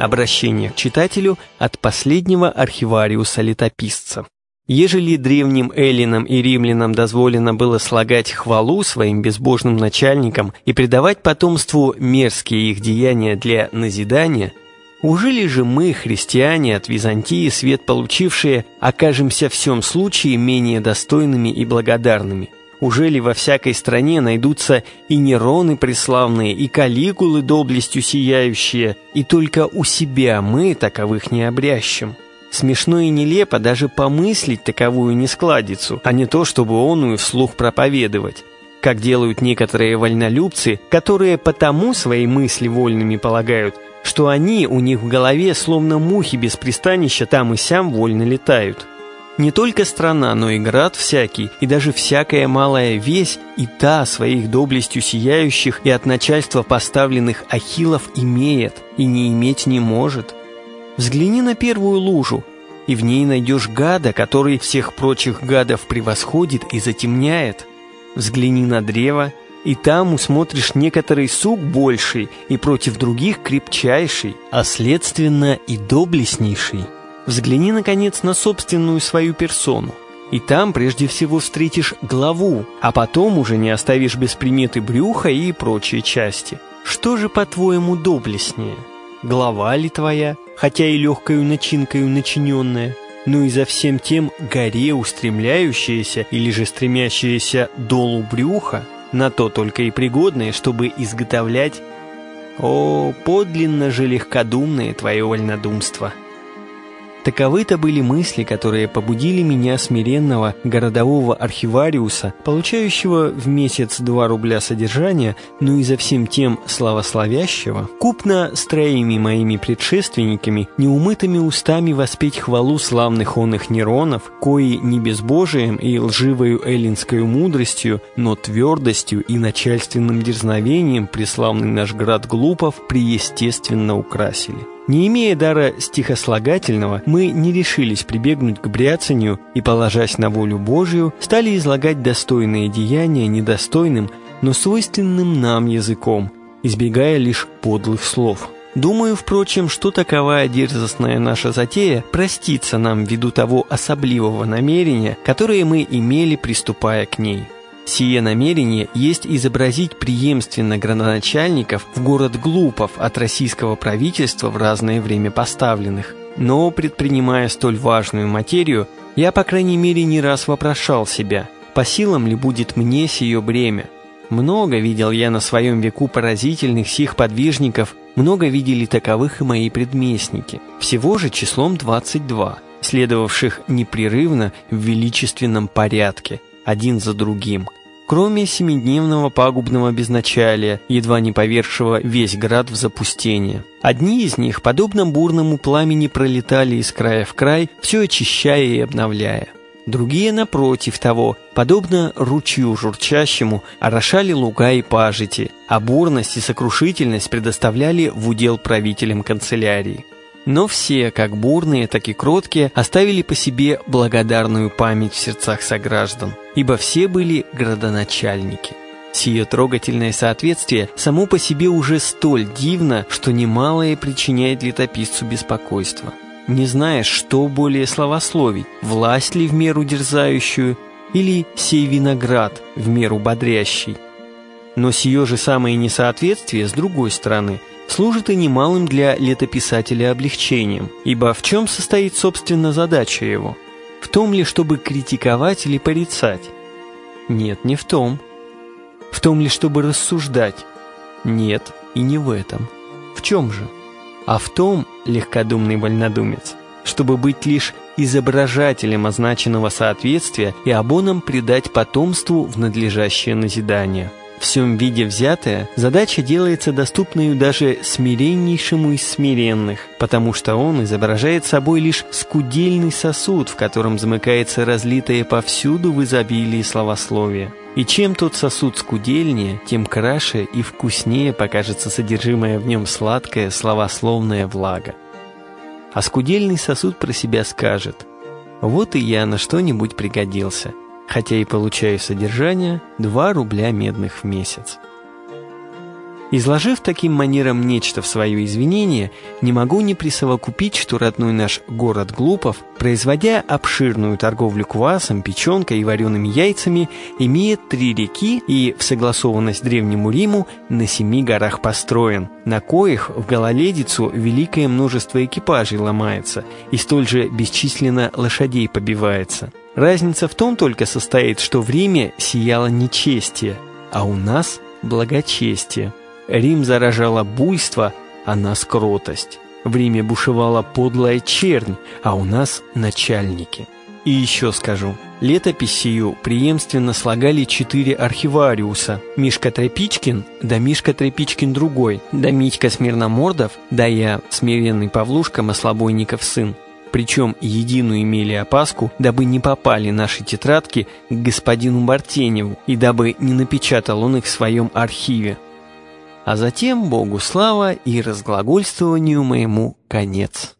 Обращение к читателю от последнего архивариуса-летописца. Ежели древним эллинам и римлянам дозволено было слагать хвалу своим безбожным начальникам и предавать потомству мерзкие их деяния для назидания, ужели же мы, христиане от Византии, свет получившие, окажемся в всем случае менее достойными и благодарными? Ужели во всякой стране найдутся и Нероны преславные, и Калигулы доблестью сияющие, и только у себя мы таковых не обрящем? Смешно и нелепо даже помыслить таковую нескладицу, а не то, чтобы оную вслух проповедовать. Как делают некоторые вольнолюбцы, которые потому свои мысли вольными полагают, что они у них в голове словно мухи без пристанища там и сям вольно летают. Не только страна, но и град всякий, и даже всякая малая весь, и та своих доблестью сияющих и от начальства поставленных ахиллов имеет, и не иметь не может. Взгляни на первую лужу, и в ней найдешь гада, который всех прочих гадов превосходит и затемняет. Взгляни на древо, и там усмотришь некоторый сук больший и против других крепчайший, а следственно и доблестнейший. Взгляни, наконец, на собственную свою персону. И там прежде всего встретишь главу, а потом уже не оставишь без приметы брюха и прочие части. Что же, по-твоему, доблестнее? Голова ли твоя, хотя и легкою начинкою начиненная, но и за всем тем горе устремляющаяся или же стремящаяся долу брюха, на то только и пригодное, чтобы изготовлять... О, подлинно же легкодумное твое вольнодумство!» Таковы-то были мысли, которые побудили меня, смиренного городового архивариуса, получающего в месяц 2 рубля содержания, но и за всем тем славословящего, купно с троими моими предшественниками, неумытыми устами воспеть хвалу славных он их Неронов, кои не безбожием и лживою эллинскою мудростью, но твердостью и начальственным дерзновением преславный наш град Глупов приестественно украсили. Не имея дара стихослагательного, мы не решились прибегнуть к бряцанию и, положась на волю Божию, стали излагать достойные деяния недостойным, но свойственным нам языком, избегая лишь подлых слов. Думаю, впрочем, что таковая дерзостная наша затея простится нам ввиду того особливого намерения, которое мы имели, приступая к ней. Сие намерение есть изобразить преемственно градоначальников в город Глупов от российского правительства в разное время поставленных. Но, предпринимая столь важную материю, я, по крайней мере, не раз вопрошал себя, по силам ли будет мне сие бремя. Много видел я на своем веку поразительных сих подвижников, много видели таковых и мои предместники, всего же числом 22, следовавших непрерывно в величественном порядке, один за другим – кроме семидневного пагубного безначалия, едва не повершего весь град в запустение. Одни из них, подобно бурному пламени, пролетали из края в край, все очищая и обновляя. Другие, напротив того, подобно ручью журчащему, орошали луга и пажити, а бурность и сокрушительность предоставляли в удел правителям канцелярии. Но все, как бурные, так и кроткие, оставили по себе благодарную память в сердцах сограждан, ибо все были градоначальники. Сие трогательное соответствие само по себе уже столь дивно, что немалое причиняет летописцу беспокойство. Не знаешь, что более словословить, власть ли в меру дерзающую, или сей виноград в меру бодрящий. Но сие же самое несоответствие, с другой стороны, служит и немалым для летописателя облегчением, ибо в чем состоит, собственно, задача его? В том ли, чтобы критиковать или порицать? Нет, не в том. В том ли, чтобы рассуждать? Нет, и не в этом. В чем же? А в том, легкодумный вольнодумец, чтобы быть лишь изображателем означенного соответствия и обоном придать потомству в надлежащее назидание – всем виде взятая, задача делается доступной даже смиреннейшему из смиренных, потому что он изображает собой лишь скудельный сосуд, в котором замыкается разлитое повсюду в изобилии словословие. И чем тот сосуд скудельнее, тем краше и вкуснее покажется содержимое в нем сладкое словословная влага. А скудельный сосуд про себя скажет «Вот и я на что-нибудь пригодился» хотя и получаю содержание 2 рубля медных в месяц. Изложив таким манером нечто в свое извинение, не могу не присовокупить, что родной наш город Глупов, производя обширную торговлю квасом, печенкой и вареными яйцами, имеет три реки и, в согласованность Древнему Риму, на семи горах построен, на коих в гололедицу великое множество экипажей ломается и столь же бесчисленно лошадей побивается. Разница в том только состоит, что в Риме сияло нечестие, а у нас благочестие. Рим заражало буйство, а нас кротость. В Риме бушевала подлая чернь, а у нас начальники. И еще скажу, летопись сию преемственно слагали четыре архивариуса. Мишка Тропичкин, да Мишка Тропичкин другой, да Митька Смирномордов, да я, смиренный Павлушка Маслобойников сын. Причем единую имели опаску, дабы не попали наши тетрадки к господину Бартеневу и дабы не напечатал он их в своем архиве. А затем Богу слава и разглагольствованию моему конец.